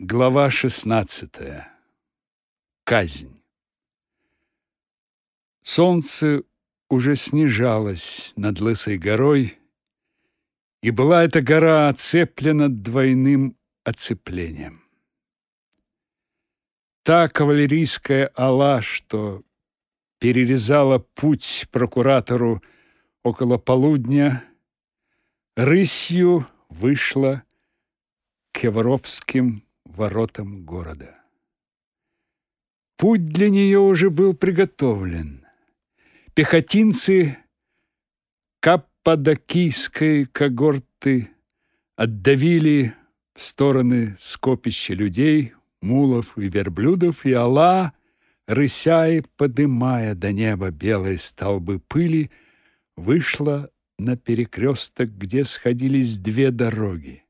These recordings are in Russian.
Глава 16. Казнь. Солнце уже снижалось над лысой горой, и была эта гора оцеплена двойным оцеплением. Та кавалерийская ала, что перерезала путь прокуратору около полудня, рысью вышла к Евровским воротам города. Путь для нее уже был приготовлен. Пехотинцы каппадокийской когорты отдавили в стороны скопища людей, мулов и верблюдов, и Алла, рыся и подымая до неба белые столбы пыли, вышла на перекресток, где сходились две дороги.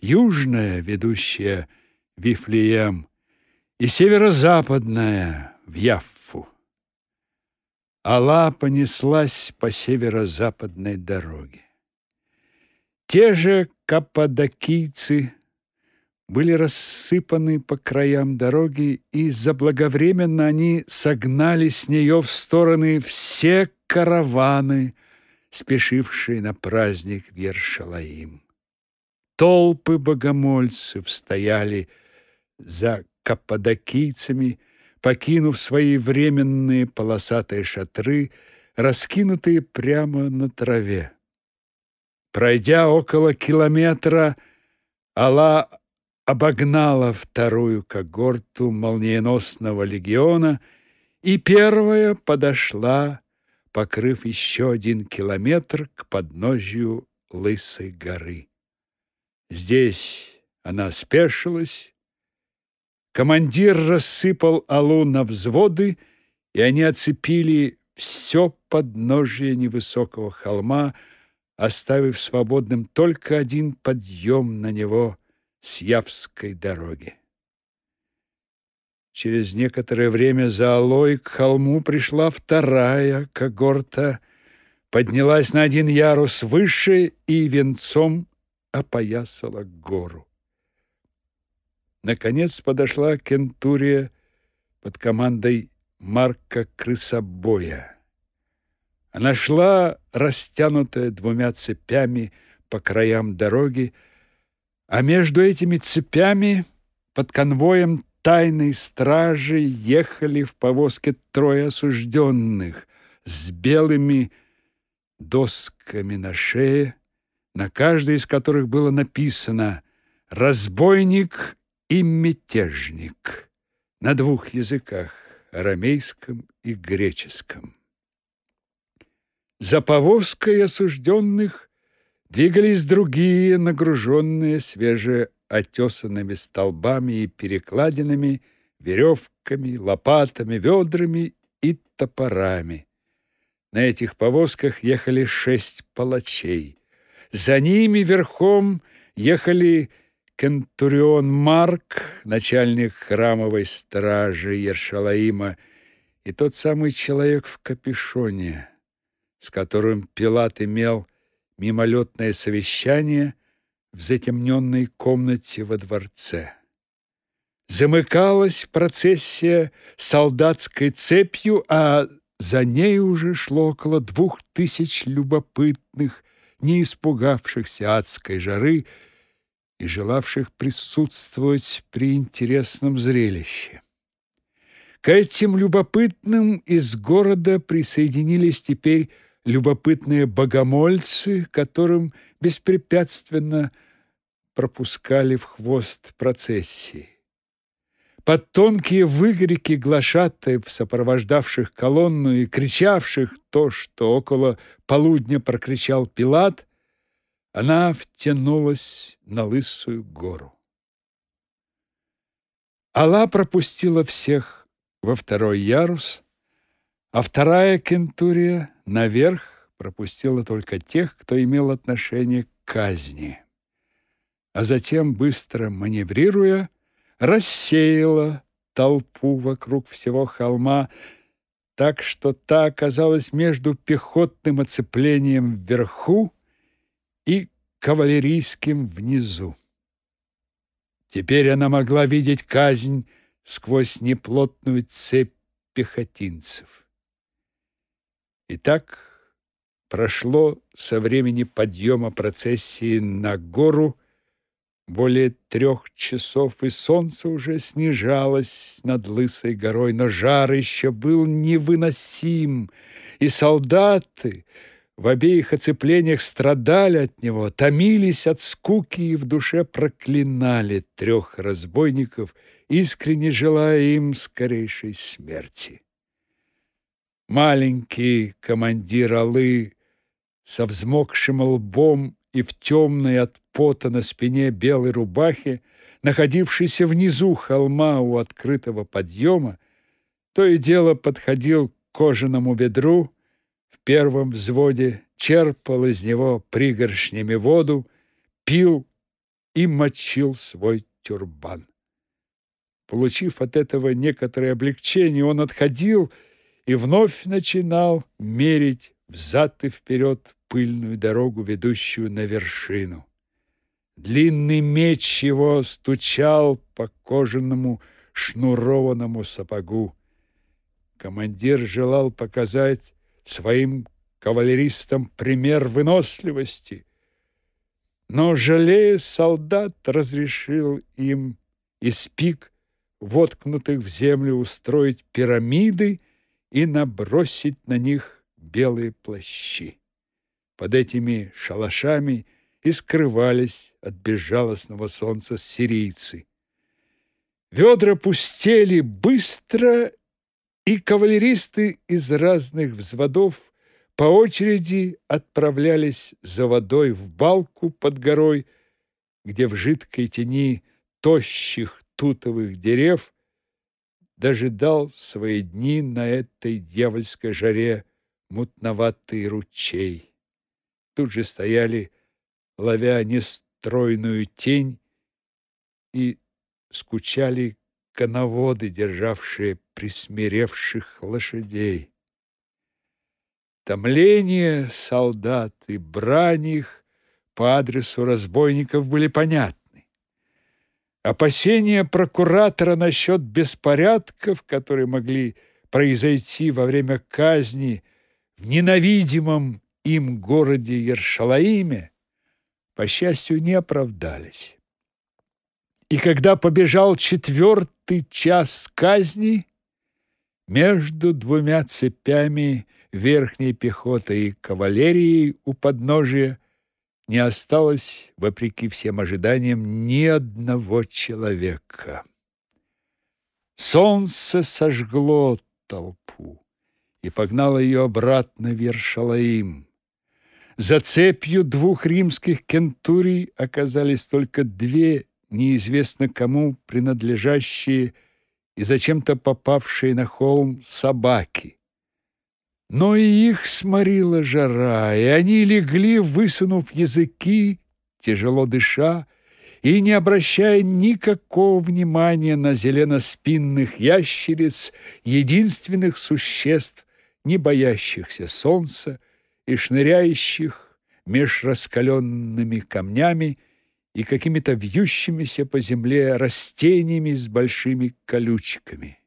Южная, ведущая Вифлеем, и северо-западная в Яффу. Алла понеслась по северо-западной дороге. Те же каппадокийцы были рассыпаны по краям дороги, и заблаговременно они согнали с нее в стороны все караваны, спешившие на праздник в Ершалаим. Толпы богомольцев стояли за каппадокийцами, покинув свои временные полосатые шатры, раскинутые прямо на траве. Пройдя около километра, Алла обогнала вторую когорту молниеносного легиона и первая подошла, покрыв еще один километр к подножью Лысой горы. Здесь она спешилась Командир рассыпал Алу на взводы, и они оцепили все подножие невысокого холма, оставив свободным только один подъем на него с Явской дороги. Через некоторое время за Алой к холму пришла вторая когорта, поднялась на один ярус выше и венцом опоясала гору. Наконец подошла Кентурия под командой Марка Крысобоя. Она шла, растянутая двумя цепями по краям дороги, а между этими цепями под конвоем тайной стражи ехали в повозке трое осужденных с белыми досками на шее, на каждой из которых было написано «Разбойник и мятежник на двух языках, арамейском и греческом. За повозкой осужденных двигались другие, нагруженные свежеотесанными столбами и перекладинами, веревками, лопатами, ведрами и топорами. На этих повозках ехали шесть палачей. За ними верхом ехали Кентурион Марк, начальник храмовой стражи Ершалаима, и тот самый человек в капюшоне, с которым Пилат имел мимолетное совещание в затемненной комнате во дворце. Замыкалась процессия солдатской цепью, а за ней уже шло около двух тысяч любопытных, не испугавшихся адской жары, и желавших присутствовать при интересном зрелище. К этим любопытным из города присоединились теперь любопытные богомольцы, которым беспрепятственно пропускали в хвост процессии. Под тонкие выкрики глашатаев, сопровождавших колонну и кричавших то, что около полудня прокричал Пилат, она втянулась на лысую гору. Алла пропустила всех во второй ярус, а вторая кентурия наверх пропустила только тех, кто имел отношение к казни. А затем, быстро маневрируя, рассеяла толпу вокруг всего холма, так что та оказалась между пехотным оцеплением вверху кавалерийским внизу. Теперь она могла видеть казнь сквозь неплотную цепь пехотинцев. Итак, прошло со времени подъема процессии на гору более трех часов, и солнце уже снижалось над Лысой горой, но жар еще был невыносим, и солдаты в обеих оцеплениях страдали от него, томились от скуки и в душе проклинали трех разбойников, искренне желая им скорейшей смерти. Маленький командир Алы со взмокшим лбом и в темной от пота на спине белой рубахе, находившийся внизу холма у открытого подъема, то и дело подходил к кожаному ведру первом взводе, черпал из него пригоршнями воду, пил и мочил свой тюрбан. Получив от этого некоторое облегчение, он отходил и вновь начинал мерить взад и вперед пыльную дорогу, ведущую на вершину. Длинный меч его стучал по кожаному шнурованному сапогу. Командир желал показать своим кавалеристам пример выносливости, но, жалея солдат, разрешил им из пик, воткнутых в землю, устроить пирамиды и набросить на них белые плащи. Под этими шалашами и скрывались от безжалостного солнца сирийцы. Ведра пустели быстро, и кавалеристы из разных взводов по очереди отправлялись за водой в балку под горой, где в жидкой тени тощих тутовых дерев дожидал свои дни на этой дьявольской жаре мутноватый ручей. Тут же стояли, ловя нестройную тень, и скучали коноводы, державшие присмиревших лошадей. Томление солдат и брань их по адресу разбойников были понятны. Опасения прокуратора насчет беспорядков, которые могли произойти во время казни в ненавидимом им городе Ершалаиме, по счастью, не оправдались. И когда побежал четвертый час казни, между двумя цепями верхней пехоты и кавалерии у подножия не осталось, вопреки всем ожиданиям, ни одного человека. Солнце сожгло толпу и погнало ее обратно в Ершалаим. За цепью двух римских кентурий оказались только две неизвестно кому принадлежащие и зачем-то попавшие на холм собаки. Но и их сморила жара, и они легли, высунув языки, тяжело дыша, и не обращая никакого внимания на зеленоспинных ящериц, единственных существ, не боящихся солнца и шныряющих меж раскаленными камнями и какими-то вьющимися по земле растениями с большими колючками.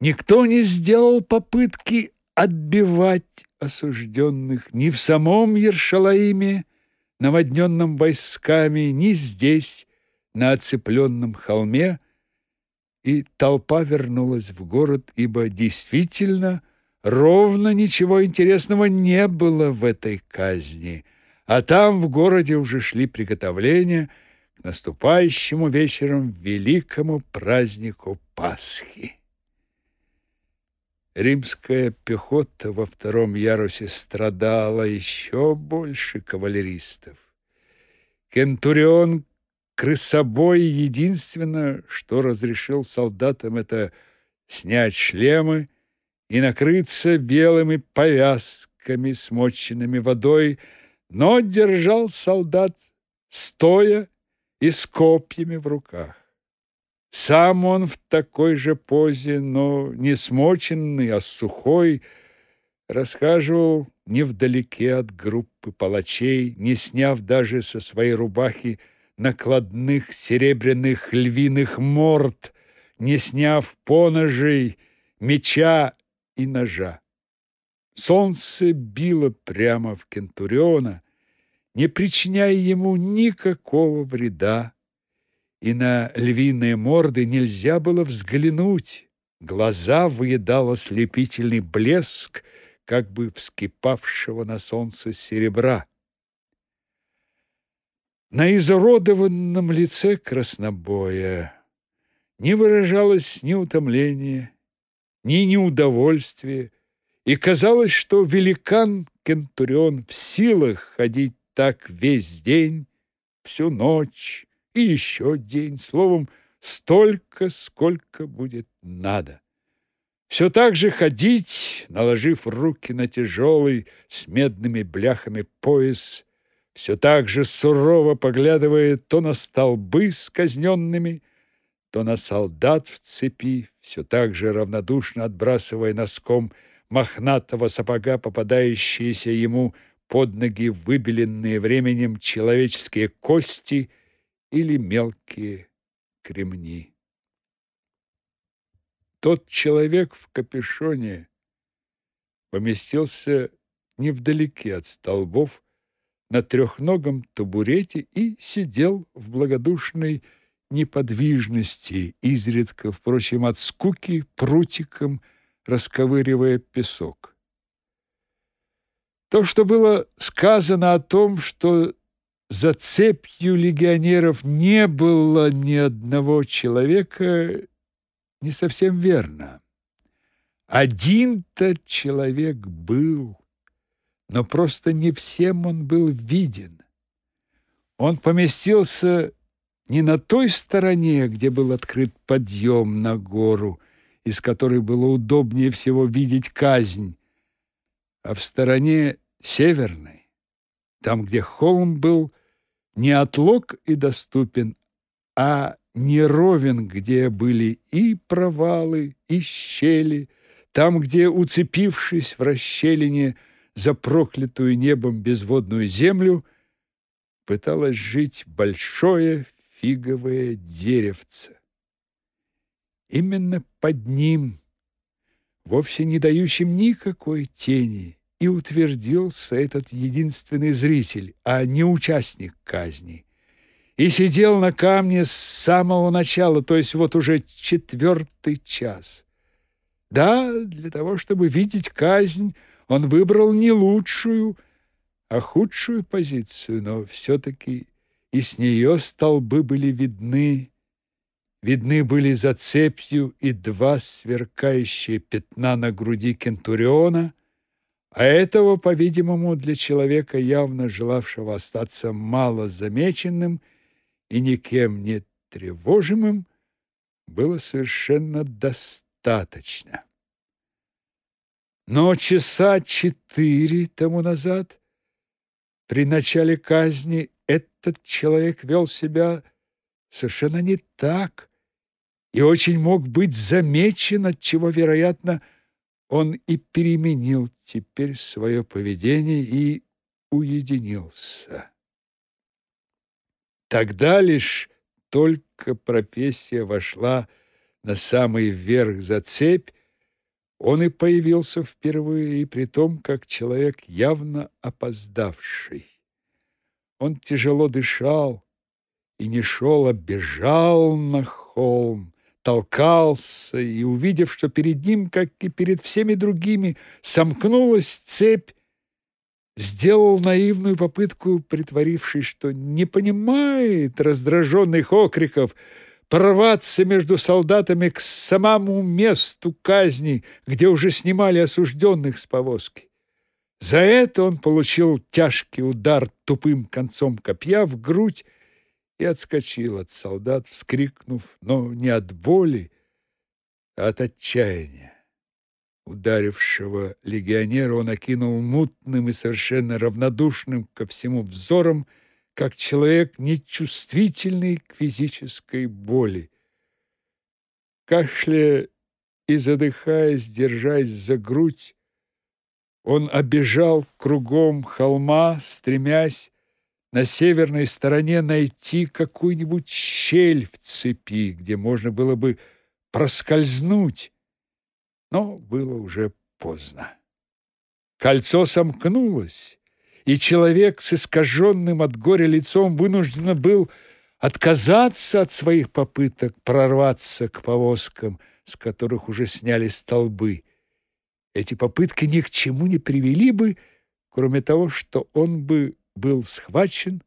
Никто не сделал попытки отбивать осужденных ни в самом Ершалаиме, наводненном войсками, ни здесь, на оцепленном холме, и толпа вернулась в город, ибо действительно ровно ничего интересного не было в этой казни, а там в городе уже шли приготовления к наступающему вечером великому празднику Пасхи. Римская пехота во втором ярусе страдала еще больше кавалеристов. Кентурион крысобой единственное, что разрешил солдатам, это снять шлемы и накрыться белыми повязками, смоченными водой, но держал солдат стоя и с копьями в руках. Сам он в такой же позе, но не смоченный, а сухой, расхаживал невдалеке от группы палачей, не сняв даже со своей рубахи накладных серебряных львиных морд, не сняв поножей, меча и ножа. Солнце било прямо в Кентуриона, не причиняя ему никакого вреда, и на львиные морды нельзя было взглянуть. Глаза выедал ослепительный блеск, как бы вскипавшего на солнце серебра. На изуродованном лице краснобоя не выражалось ни утомления, ни неудовольствия, и казалось, что великан Кентурион в силах ходить так весь день, всю ночь и еще день, словом, столько, сколько будет надо. Все так же ходить, наложив руки на тяжелый с медными бляхами пояс, все так же сурово поглядывая то на столбы с казненными, то на солдат в цепи, все так же равнодушно отбрасывая носком мохнатого сапога попадающиеся ему под ноги выбеленные временем человеческие кости или мелкие кремни. Тот человек в капюшоне поместился невдалеке от столбов на трехногом табурете и сидел в благодушной неподвижности, изредка, впрочем, от скуки прутиком расковыривая песок. То, что было сказано о том, что за цепью легионеров не было ни одного человека, не совсем верно. Один-то человек был, но просто не всем он был виден. Он поместился не на той стороне, где был открыт подъем на гору, из которой было удобнее всего видеть казнь, а в стороне северной, там, где холм был не отлог и доступен, а неровен, где были и провалы, и щели, там, где, уцепившись в расщелине за проклятую небом безводную землю, пыталось жить большое фиговое деревце. Именно под ним, вовсе не дающим никакой тени, и утвердился этот единственный зритель, а не участник казни. И сидел на камне с самого начала, то есть вот уже четвертый час. Да, для того, чтобы видеть казнь, он выбрал не лучшую, а худшую позицию, но все-таки и с нее столбы были видны. Видны были за цепью и два сверкающие пятна на груди кентуриона, а этого, по-видимому, для человека, явно желавшего остаться мало замеченным и никем не тревожимым, было совершенно достаточно. Но часа четыре тому назад, при начале казни, этот человек вел себя совершенно не так и очень мог быть замечен, от чего, вероятно, он и переменил теперь свое поведение и уединился. Тогда лишь только профессия вошла на самый верх за цепь, он и появился впервые, и при том, как человек явно опоздавший. Он тяжело дышал и не шел, а бежал на холм, толкался и, увидев, что перед ним, как и перед всеми другими, сомкнулась цепь, сделал наивную попытку, притворившись, что не понимает раздраженных окриков, прорваться между солдатами к самому месту казни, где уже снимали осужденных с повозки. За это он получил тяжкий удар тупым концом копья в грудь и отскочил от солдат, вскрикнув, но не от боли, а от отчаяния. Ударившего легионера он окинул мутным и совершенно равнодушным ко всему взором, как человек нечувствительный к физической боли. Кашляя и задыхаясь, держась за грудь, он обежал кругом холма, стремясь на северной стороне найти какую-нибудь щель в цепи, где можно было бы проскользнуть, но было уже поздно. Кольцо сомкнулось, и человек с искаженным от горя лицом вынужден был отказаться от своих попыток прорваться к повозкам, с которых уже сняли столбы. Эти попытки ни к чему не привели бы, кроме того, что он бы был схвачен,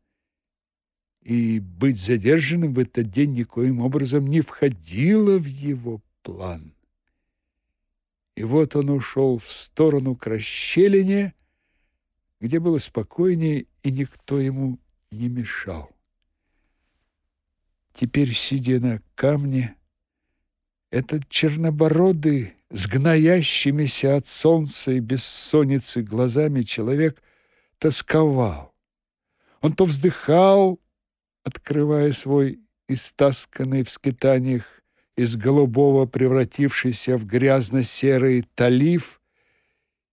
и быть задержанным в этот день никоим образом не входило в его план. И вот он ушел в сторону к расщелине, где было спокойнее, и никто ему не мешал. Теперь, сидя на камне, этот чернобородый, с гноящимися от солнца и бессонницы глазами человек тосковал. Он то вздыхал, открывая свой истасканный в скитаниях из голубого превратившийся в грязно-серый талиф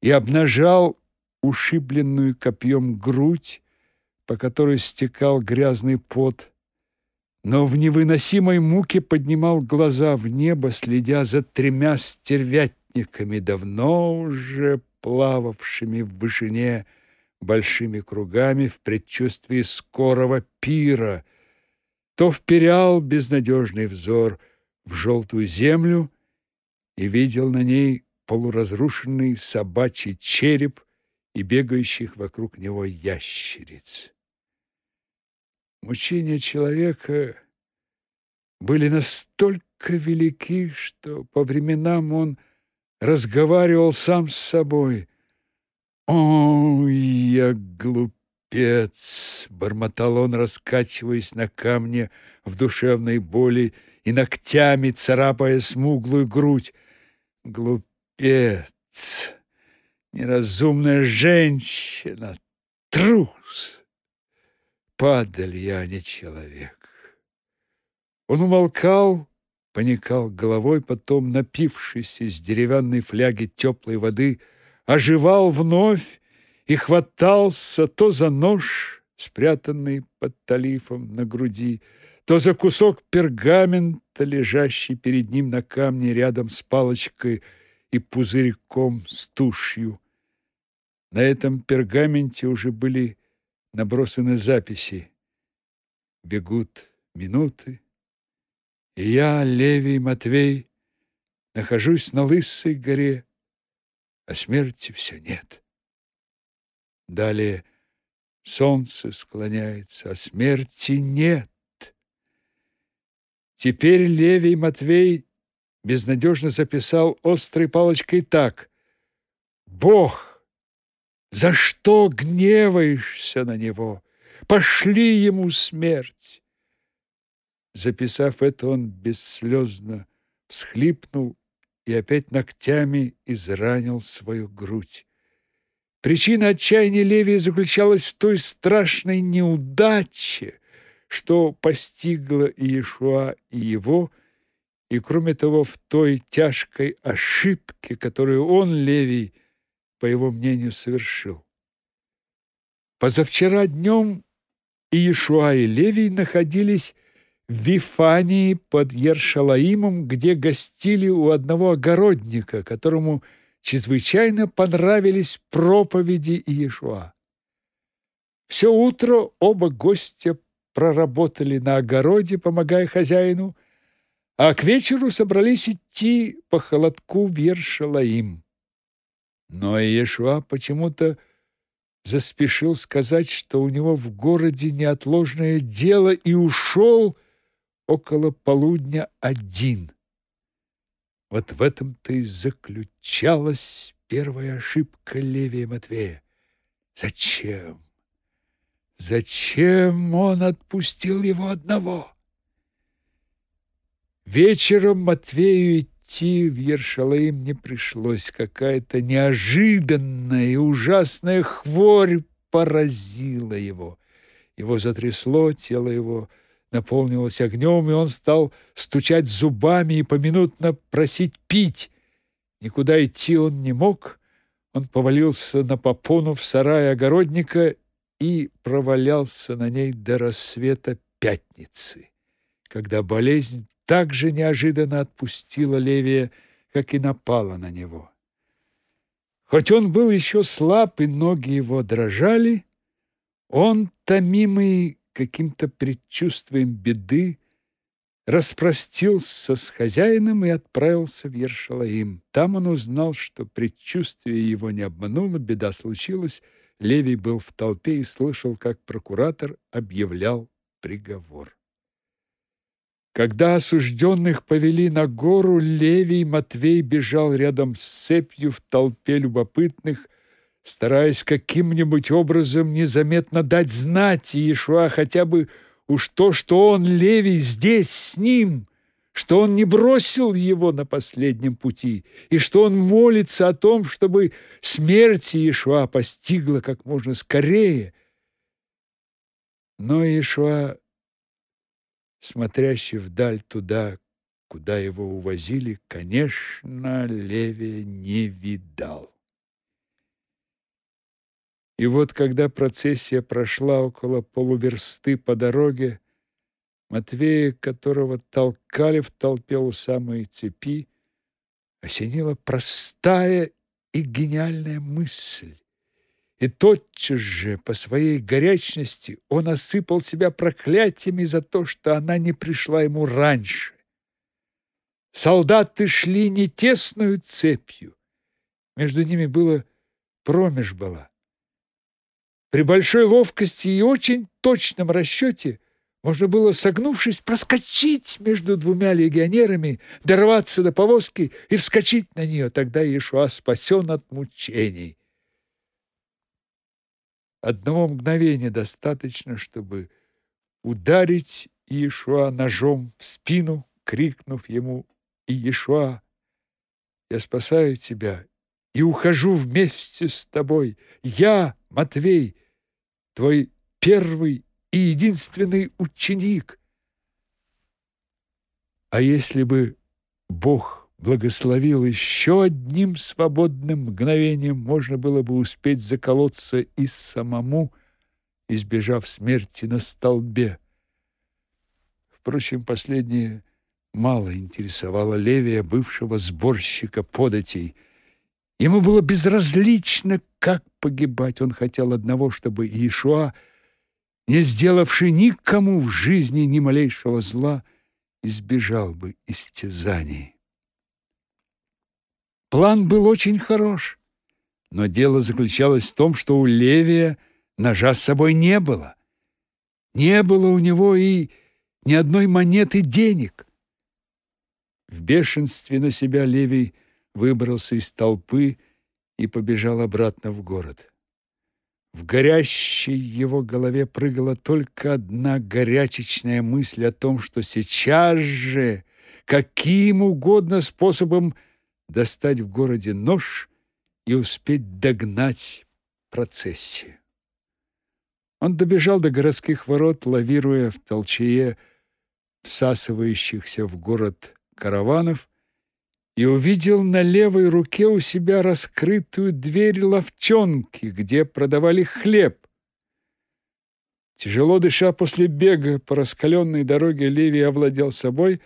и обнажал ушибленную копьем грудь, по которой стекал грязный пот, но в невыносимой муке поднимал глаза в небо, следя за тремя стервятниками, давно уже плававшими в вышине большими кругами в предчувствии скорого пира, то вперял безнадежный взор в желтую землю и видел на ней полуразрушенный собачий череп и бегающих вокруг него ящериц. Мучения человека были настолько велики, что по временам он разговаривал сам с собой. «Ой, я глупец!» — бормотал он, раскачиваясь на камне в душевной боли и ногтями царапая смуглую грудь. «Глупец! Неразумная женщина! Трус!» падаль я, а не человек. Он умолкал, поникал головой, потом, напившись из деревянной фляги теплой воды, оживал вновь и хватался то за нож, спрятанный под талифом на груди, то за кусок пергамента, лежащий перед ним на камне рядом с палочкой и пузырьком с тушью. На этом пергаменте уже были набросаны записи. Бегут минуты, и я, Левий Матвей, нахожусь на Лысой горе, а смерти все нет. Далее солнце склоняется, а смерти нет. Теперь Левий Матвей безнадежно записал острой палочкой так. «Бог за что гневаешься на него? Пошли ему смерть!» Записав это, он бесслезно всхлипнул и опять ногтями изранил свою грудь. Причина отчаяния Левия заключалась в той страшной неудаче, что постигла и Иешуа, и его, и, кроме того, в той тяжкой ошибке, которую он, Левий, по его мнению, совершил. Позавчера днем Иешуа и Левий находились Вифании под Ершалаимом, где гостили у одного огородника, которому чрезвычайно понравились проповеди Иешуа. Все утро оба гостя проработали на огороде, помогая хозяину, а к вечеру собрались идти по холодку в Ершалаим. Но Иешуа почему-то заспешил сказать, что у него в городе неотложное дело и ушел около полудня один. Вот в этом-то и заключалась первая ошибка Левия Матвея. Зачем? Зачем он отпустил его одного? Вечером Матвею идти в Ершалаим не пришлось. Какая-то неожиданная и ужасная хворь поразила его. Его затрясло, тело его наполнилось огнем, и он стал стучать зубами и поминутно просить пить. Никуда идти он не мог. Он повалился на попону в сарае огородника и провалялся на ней до рассвета пятницы, когда болезнь так же неожиданно отпустила Левия, как и напала на него. Хоть он был еще слаб и ноги его дрожали, он, томимый каким-то предчувствием беды, распростился с хозяином и отправился в Ершалаим. Там он узнал, что предчувствие его не обмануло, беда случилась. Левий был в толпе и слышал, как прокуратор объявлял приговор. Когда осужденных повели на гору, Левий Матвей бежал рядом с цепью в толпе любопытных, стараясь каким-нибудь образом незаметно дать знать Иешуа хотя бы уж то, что он, Левий, здесь с ним, что он не бросил его на последнем пути, и что он молится о том, чтобы смерть Иешуа постигла как можно скорее. Но Иешуа, смотрящий вдаль туда, куда его увозили, конечно, Левия не видал. И вот, когда процессия прошла около полуверсты по дороге, Матвея, которого толкали в толпе у самой цепи, осенила простая и гениальная мысль. И тотчас же, по своей горячности, он осыпал себя проклятиями за то, что она не пришла ему раньше. Солдаты шли не тесную цепью. Между ними было промеж была. При большой ловкости и очень точном расчете можно было, согнувшись, проскочить между двумя легионерами, дорваться до повозки и вскочить на нее. Тогда Иешуа спасен от мучений. Одного мгновения достаточно, чтобы ударить Иешуа ножом в спину, крикнув ему «Иешуа, я спасаю тебя и ухожу вместе с тобой. Я, Матвей, твой первый и единственный ученик. А если бы Бог благословил еще одним свободным мгновением, можно было бы успеть заколоться и самому, избежав смерти на столбе. Впрочем, последнее мало интересовало Левия, бывшего сборщика податей – Ему было безразлично, как погибать. Он хотел одного, чтобы Иешуа, не сделавший никому в жизни ни малейшего зла, избежал бы истязаний. План был очень хорош, но дело заключалось в том, что у Левия ножа с собой не было. Не было у него и ни одной монеты денег. В бешенстве на себя Левий – выбрался из толпы и побежал обратно в город. В горящей его голове прыгала только одна горячечная мысль о том, что сейчас же каким угодно способом достать в городе нож и успеть догнать процессию. Он добежал до городских ворот, лавируя в толчее всасывающихся в город караванов, и увидел на левой руке у себя раскрытую дверь ловчонки, где продавали хлеб. Тяжело дыша после бега по раскаленной дороге, Левий овладел собой,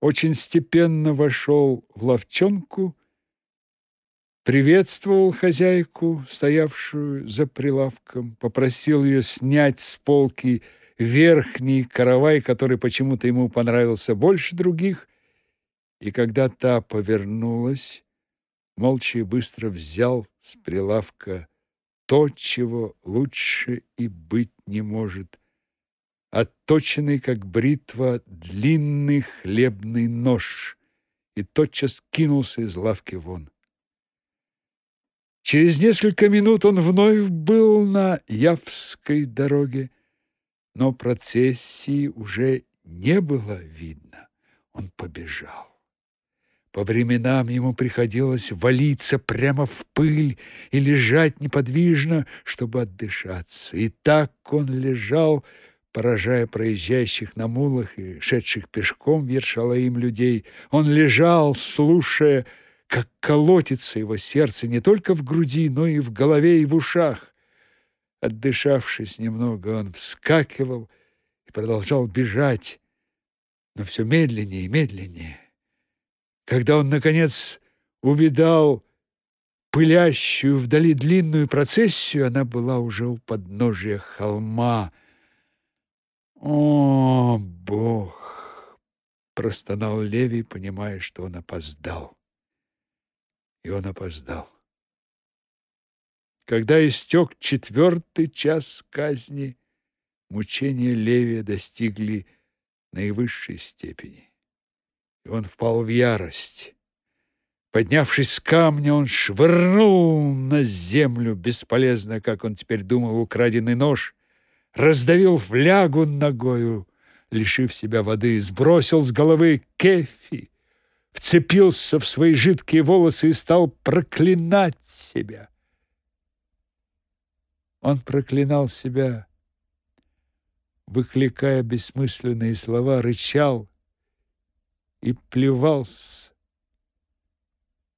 очень степенно вошел в ловчонку, приветствовал хозяйку, стоявшую за прилавком, попросил ее снять с полки верхний каравай, который почему-то ему понравился больше других, и когда та повернулась, молча и быстро взял с прилавка то, чего лучше и быть не может, отточенный, как бритва, длинный хлебный нож, и тотчас кинулся из лавки вон. Через несколько минут он вновь был на Явской дороге, но процессии уже не было видно. Он побежал. По временам ему приходилось валиться прямо в пыль и лежать неподвижно, чтобы отдышаться. И так он лежал, поражая проезжающих на мулах и шедших пешком вершала им людей. Он лежал, слушая, как колотится его сердце не только в груди, но и в голове и в ушах. Отдышавшись немного, он вскакивал и продолжал бежать, но все медленнее и медленнее. Когда он, наконец, увидал пылящую вдали длинную процессию, она была уже у подножия холма. «О, Бог!» — простонал Левий, понимая, что он опоздал. И он опоздал. Когда истек четвертый час казни, мучения Левия достигли наивысшей степени. И он впал в ярость. Поднявшись с камня, он швырнул на землю, бесполезно, как он теперь думал, украденный нож, раздавил флягу ногою, лишив себя воды, сбросил с головы кефи, вцепился в свои жидкие волосы и стал проклинать себя. Он проклинал себя, выкликая бессмысленные слова, рычал и плевался.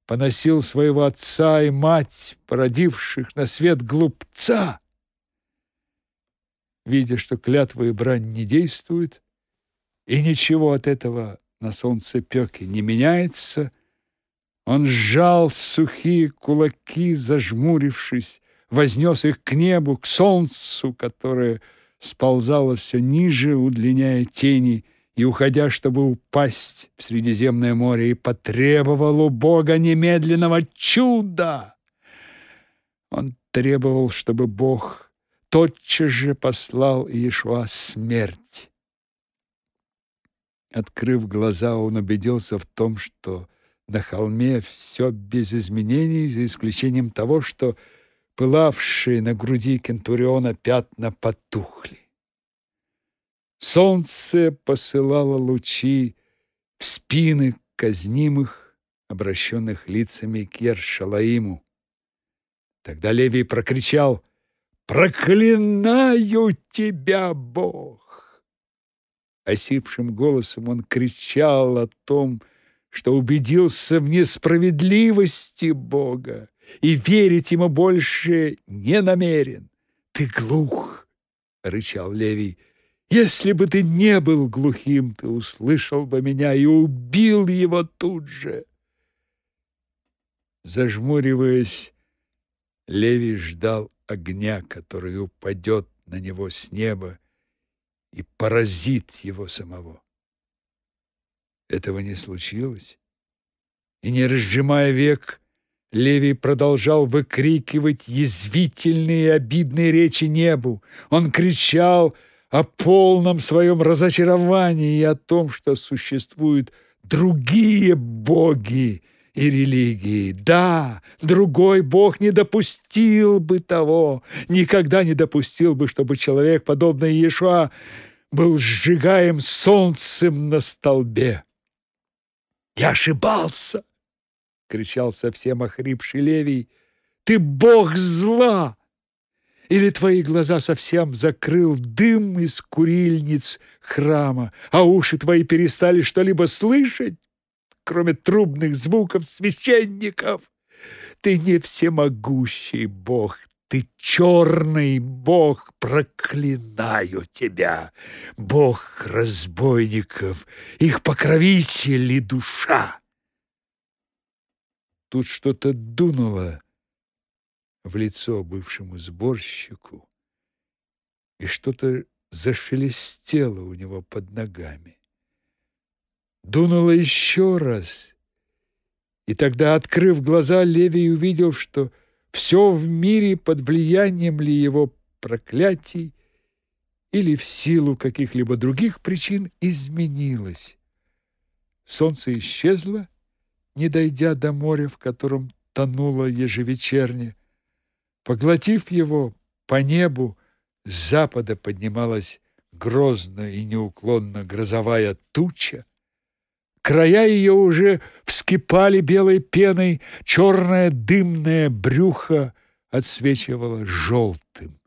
Поносил своего отца и мать, породивших на свет глупца. Видя, что клятва и брань не действуют, и ничего от этого на солнце пеки не меняется, он сжал сухие кулаки, зажмурившись, вознес их к небу, к солнцу, которое сползало все ниже, удлиняя тени, и, уходя, чтобы упасть в Средиземное море, и потребовал у Бога немедленного чуда. Он требовал, чтобы Бог тотчас же послал Иешуа смерть. Открыв глаза, он убедился в том, что на холме все без изменений, за исключением того, что пылавшие на груди кентуриона пятна потухли. Солнце посылало лучи в спины казнимых, обращенных лицами к Ершалаиму. Тогда Левий прокричал «Проклинаю тебя, Бог!» Осипшим голосом он кричал о том, что убедился в несправедливости Бога и верить ему больше не намерен. Ты глух, рычал Левий. Если бы ты не был глухим, ты услышал бы меня и убил его тут же. Зажмуриваясь, Левий ждал огня, который упадет на него с неба и поразит его самого. Этого не случилось. И не разжимая век, Левий продолжал выкрикивать язвительные и обидные речи небу. Он кричал о полном своем разочаровании и о том, что существуют другие боги и религии. Да, другой бог не допустил бы того, никогда не допустил бы, чтобы человек, подобный Иешуа, был сжигаем солнцем на столбе. Я ошибался кричал совсем охрипший Левий. Ты бог зла! Или твои глаза совсем закрыл дым из курильниц храма, а уши твои перестали что-либо слышать, кроме трубных звуков священников? Ты не всемогущий бог, ты черный бог, проклинаю тебя, бог разбойников, их покровитель и душа. Тут что-то дунуло в лицо бывшему сборщику, и что-то зашелестело у него под ногами. Дунуло еще раз, и тогда, открыв глаза, Левий увидел, что все в мире под влиянием ли его проклятий или в силу каких-либо других причин изменилось. Солнце исчезло, не дойдя до моря, в котором тонуло ежевечерне. Поглотив его, по небу с запада поднималась грозно и неуклонно грозовая туча. Края ее уже вскипали белой пеной, черное дымное брюхо отсвечивало желтым.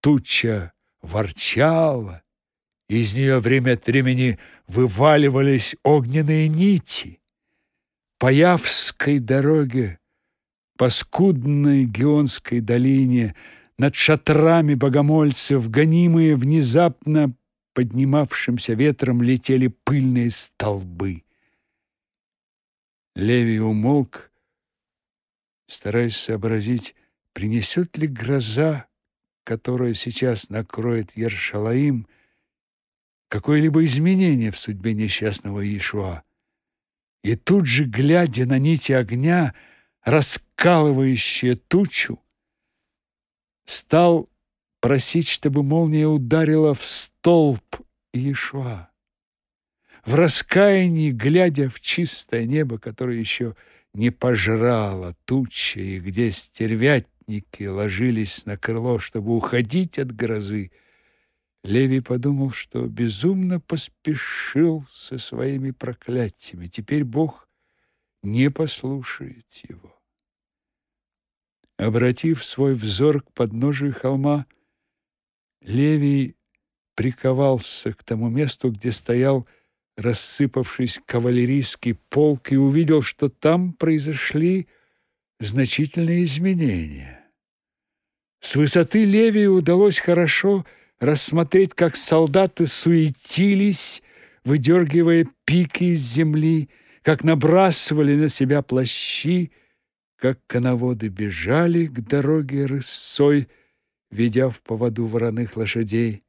Туча ворчала, из нее время от времени вываливались огненные нити. По Явской дороге, по скудной Геонской долине над шатрами богомольцев, гонимые внезапно поднимавшимся ветром, летели пыльные столбы. Левий умолк, стараясь сообразить, принесет ли гроза, которая сейчас накроет Ершалаим, какое-либо изменение в судьбе несчастного Иешуа. И тут же, глядя на нити огня, раскалывающие тучу, стал просить, чтобы молния ударила в столб Иешуа. В раскаянии, глядя в чистое небо, которое еще не пожрало туча, и где стервятники ложились на крыло, чтобы уходить от грозы, Левий подумал, что безумно поспешил со своими проклятиями. Теперь Бог не послушает его. Обратив свой взор к подножию холма, Левий приковался к тому месту, где стоял рассыпавшись кавалерийский полк и увидел, что там произошли значительные изменения. С высоты Левию удалось хорошо рассмотреть, как солдаты суетились, выдергивая пики из земли, как набрасывали на себя плащи, как коноводы бежали к дороге рысцой, ведя в поводу вороных лошадей.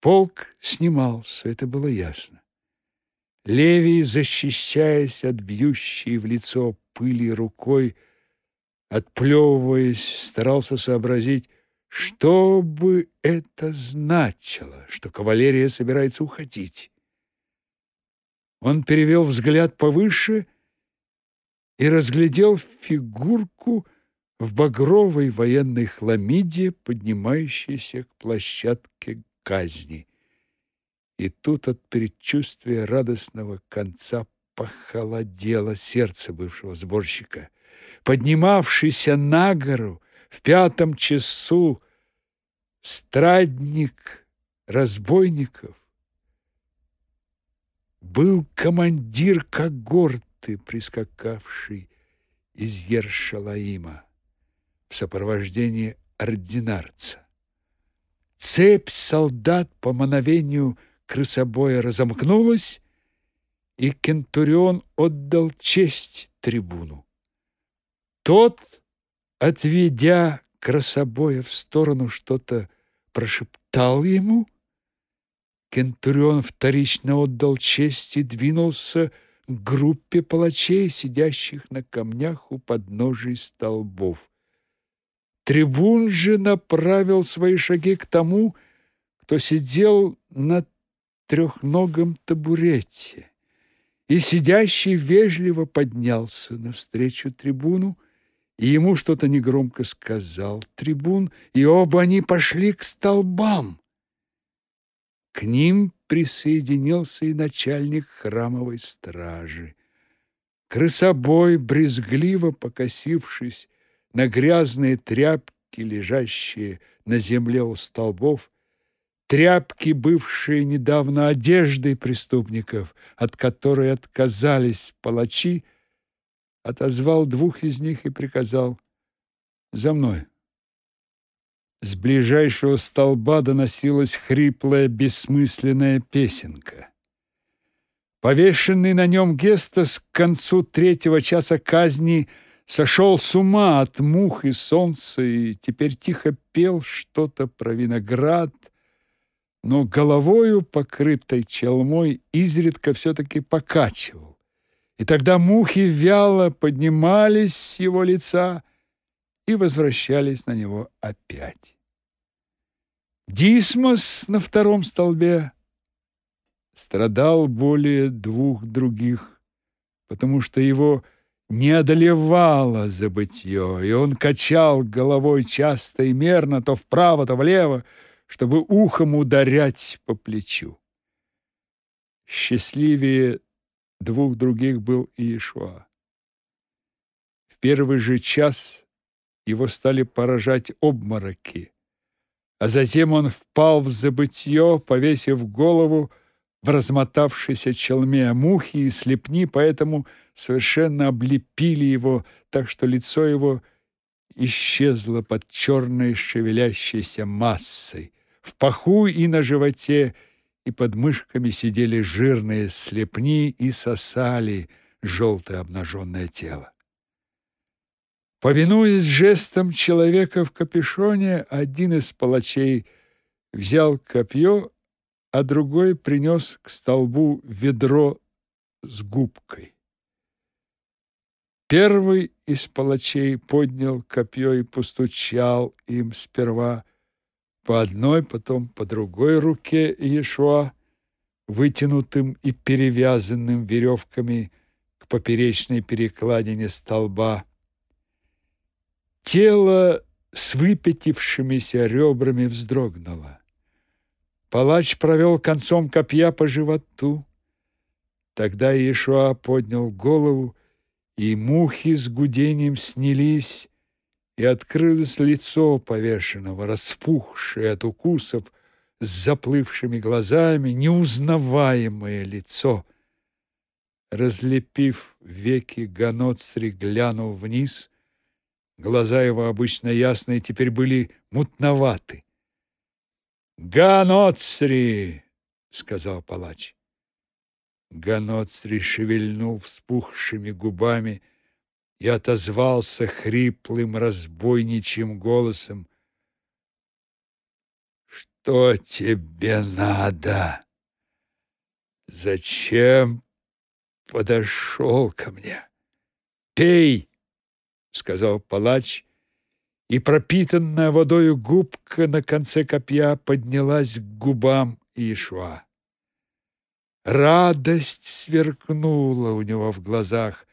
Полк снимался, это было ясно. Левий, защищаясь от бьющей в лицо пыли рукой, отплевываясь, старался сообразить, что бы это значило, что кавалерия собирается уходить? Он перевел взгляд повыше и разглядел фигурку в багровой военной хламиде, поднимающейся к площадке казни. И тут от предчувствия радостного конца похолодело сердце бывшего сборщика. Поднимавшийся на гору, в пятом часу страдник разбойников был командир когорты, прискакавший из Ершалаима в сопровождении ординарца. Цепь солдат по мановению крысобоя разомкнулась, и Кентурион отдал честь трибуну. Тот отведя красобоя в сторону, что-то прошептал ему. Кентурион вторично отдал честь и двинулся группе палачей, сидящих на камнях у подножий столбов. Трибун же направил свои шаги к тому, кто сидел на трехногом табурете, и сидящий вежливо поднялся навстречу трибуну, и ему что-то негромко сказал трибун, и оба они пошли к столбам. К ним присоединился и начальник храмовой стражи. Крысобой, брезгливо покосившись на грязные тряпки, лежащие на земле у столбов, тряпки, бывшие недавно одеждой преступников, от которой отказались палачи, отозвал двух из них и приказал «За мной». С ближайшего столба доносилась хриплая, бессмысленная песенка. Повешенный на нем Гестас к концу третьего часа казни сошел с ума от мух и солнца и теперь тихо пел что-то про виноград, но головою, покрытой челмой, изредка все-таки покачивал и тогда мухи вяло поднимались с его лица и возвращались на него опять. Дисмос на втором столбе страдал более двух других, потому что его не одолевало забытье, и он качал головой часто и мерно то вправо, то влево, чтобы ухом ударять по плечу. Счастливее двух других был Иешуа. В первый же час его стали поражать обмороки, а затем он впал в забытье, повесив голову в размотавшейся челме мухи и слепни, поэтому совершенно облепили его, так что лицо его исчезла под черной шевелящейся массой. В паху и на животе и под мышками сидели жирные слепни и сосали желтое обнаженное тело. Повинуясь жестом человека в капюшоне, один из палачей взял копье, а другой принес к столбу ведро с губкой. Первый из палачей поднял копье и постучал им сперва по одной, потом по другой руке Иешуа, вытянутым и перевязанным веревками к поперечной перекладине столба. Тело с выпятившимися ребрами вздрогнуло. Палач провел концом копья по животу. Тогда Иешуа поднял голову и мухи с гудением снялись, и открылось лицо повешенного, распухшее от укусов, с заплывшими глазами, неузнаваемое лицо. Разлепив веки, Ганоцри глянул вниз. Глаза его, обычно ясные, теперь были мутноваты. «Ганоцри!» — сказал палач. Ганоцри шевельнул вспухшими губами и отозвался хриплым разбойничьим голосом. «Что тебе надо? Зачем подошел ко мне? Пей!» — сказал палач, и пропитанная водою губка на конце копья поднялась к губам Иешуа. Радость сверкнула у него в глазах.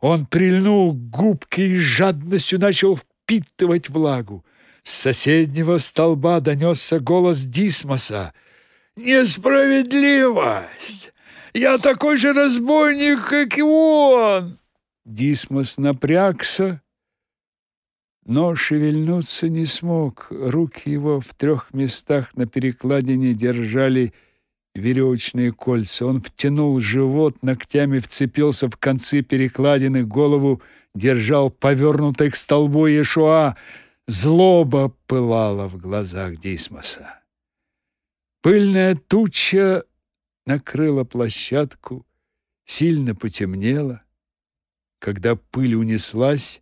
Он прильнул к губке и жадностью начал впитывать влагу. С соседнего столба донесся голос Дисмоса. «Несправедливость! Я такой же разбойник, как и он!» Дисмос напрягся, но шевельнуться не смог. Руки его в трех местах на перекладине держали веревочные кольца. Он втянул живот, ногтями вцепился в концы перекладины, голову держал повернутой к столбу Иешуа. Злоба пылала в глазах Дисмоса. Пыльная туча накрыла площадку, сильно потемнело. Когда пыль унеслась,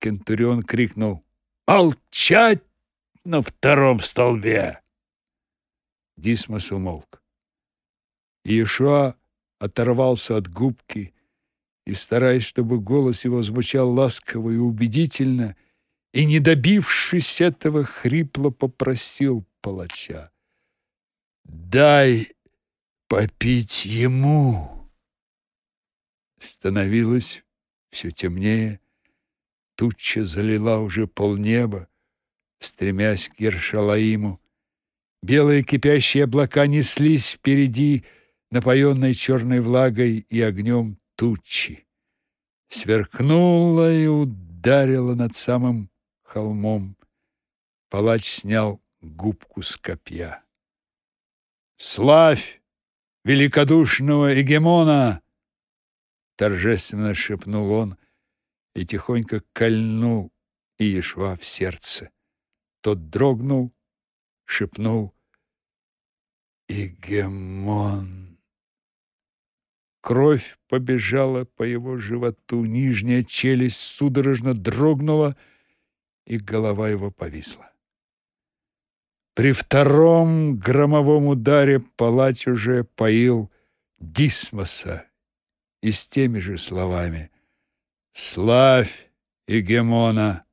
Кентурион крикнул «Молчать на втором столбе!» Дисмос умолк. Иешуа оторвался от губки и, стараясь, чтобы голос его звучал ласково и убедительно, и, не добившись этого, хрипло попросил палача. «Дай попить ему!» Становилось все темнее, туча залила уже полнеба, стремясь к Ершалаиму. Белые кипящие облака неслись впереди, напоенной черной влагой и огнем тучи. Сверкнула и ударила над самым холмом. Палач снял губку с копья. «Славь великодушного Эгемона!» Торжественно шепнул он и тихонько кольнул Иешуа в сердце. Тот дрогнул, шепнул «Игемон». Кровь побежала по его животу, нижняя челюсть судорожно дрогнула, и голова его повисла. При втором громовом ударе палач уже поил Дисмоса и с теми же словами «Славь Игемона!»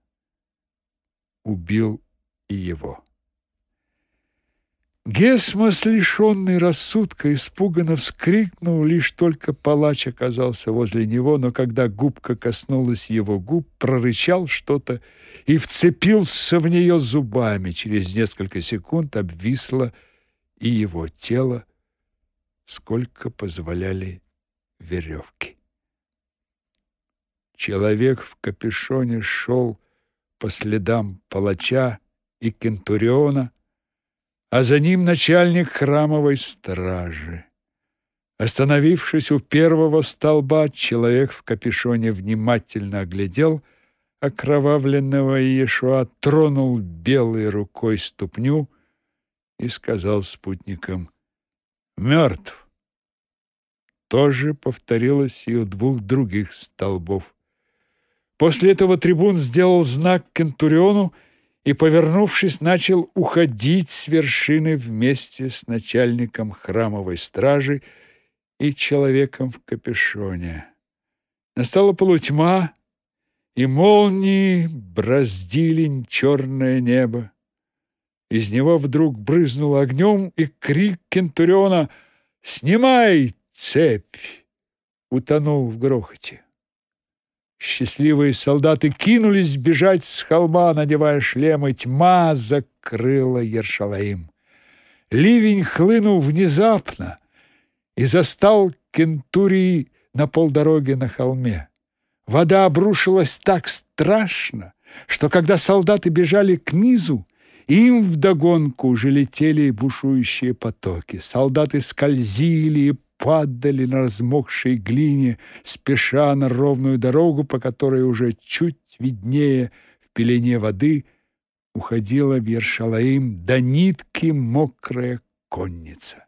убил и его. Гесмос, лишенный рассудка, испуганно вскрикнул, лишь только палач оказался возле него, но когда губка коснулась его губ, прорычал что-то и вцепился в нее зубами. Через несколько секунд обвисло и его тело, сколько позволяли веревки. Человек в капюшоне шел по следам палача и кентуриона, а за ним начальник храмовой стражи. Остановившись у первого столба, человек в капюшоне внимательно оглядел окровавленного Иешуа тронул белой рукой ступню и сказал спутникам «Мертв». То же повторилось и у двух других столбов. После этого трибун сделал знак Кентуриону и, повернувшись, начал уходить с вершины вместе с начальником храмовой стражи и человеком в капюшоне. Настала полутьма, и молнии браздили черное небо. Из него вдруг брызнул огнем, и крик Кентуриона «Снимай цепь!» утонул в грохоте. Счастливые солдаты кинулись бежать с холма, надевая шлемы. Тьма закрыла Ершалаим. Ливень хлынул внезапно и застал Кентурии на полдороге на холме. Вода обрушилась так страшно, что когда солдаты бежали к низу, им вдогонку уже летели бушующие потоки. Солдаты скользили и падали на размокшей глине, спеша на ровную дорогу, по которой уже чуть виднее в пелене воды уходила в Ершалаим до нитки мокрая конница.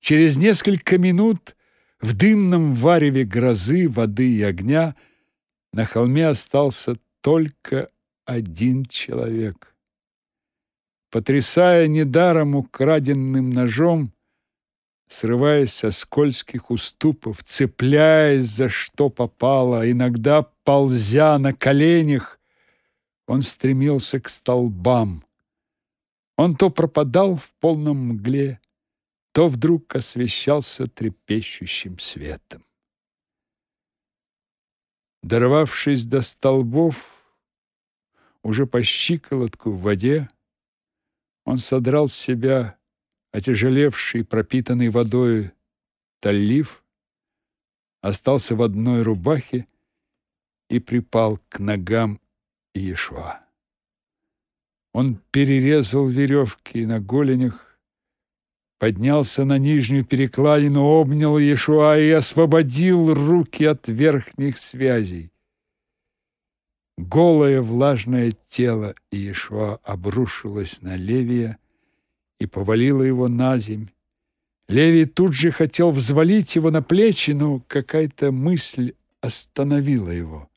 Через несколько минут в дымном вареве грозы, воды и огня на холме остался только один человек. Потрясая недаром украденным ножом, срываясь со скользких уступов, цепляясь за что попало, иногда ползя на коленях, он стремился к столбам. Он то пропадал в полном мгле, то вдруг освещался трепещущим светом. Дорвавшись до столбов, уже по щиколотку в воде, он содрал с себя отяжелевший, пропитанный водой таллиф, остался в одной рубахе и припал к ногам Иешуа. Он перерезал веревки на голенях, поднялся на нижнюю перекладину, обнял Иешуа и освободил руки от верхних связей. Голое влажное тело Иешуа обрушилось на Левия, и повалила его на земь. Левий тут же хотел взвалить его на плечи, но какая-то мысль остановила его.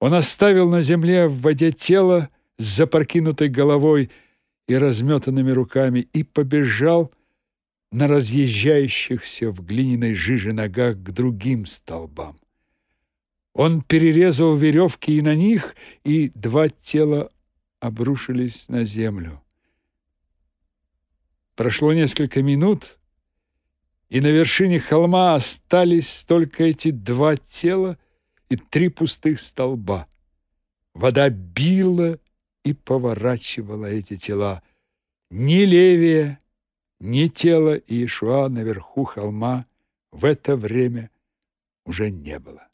Он оставил на земле в воде тело с запрокинутой головой и разметанными руками и побежал на разъезжающихся в глиняной жиже ногах к другим столбам. Он перерезал веревки и на них, и два тела обрушились на землю. Прошло несколько минут, и на вершине холма остались только эти два тела и три пустых столба. Вода била и поворачивала эти тела. Ни Левия, ни тела Иешуа наверху холма в это время уже не было.